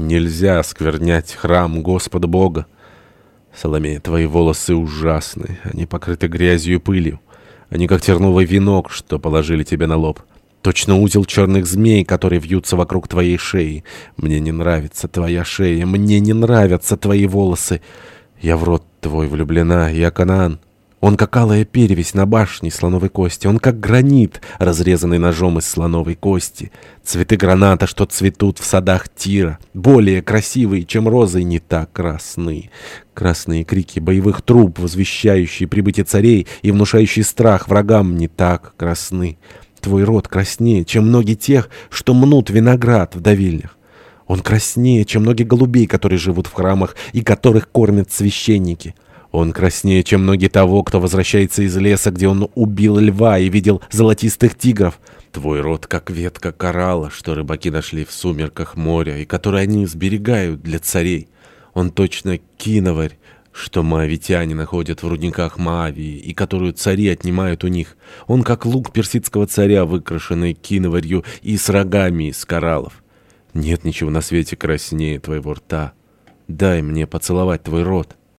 Нельзя сквернять храм Господа Бога. Соломея, твои волосы ужасны, они покрыты грязью и пылью. Они как терновый венок, что положили тебе на лоб. Точно узел черных змей, которые вьются вокруг твоей шеи. Мне не нравится твоя шея, мне не нравятся твои волосы. Я в рот твой влюблена, я Канаан. Он как алая перевесь на башне слоновой кости. Он как гранит, разрезанный ножом из слоновой кости. Цветы граната, что цветут в садах Тира. Более красивые, чем розы, не так красны. Красные крики боевых труб, возвещающие прибытие царей и внушающие страх врагам, не так красны. Твой рот краснее, чем ноги тех, что мнут виноград в давильнях. Он краснее, чем ноги голубей, которые живут в храмах и которых кормят священники. Он краснее, чем ноги того, кто возвращается из леса, где он убил льва и видел золотистых тигров. Твой рот, как ветка коралла, что рыбаки нашли в сумерках моря, и который они сберегают для царей. Он точно киноварь, что маавитяне находят в рудниках Маавии, и которую цари отнимают у них. Он как лук персидского царя, выкрашенный киноварью и с рогами из кораллов. Нет ничего на свете краснее твоего рта. Дай мне поцеловать твой рот.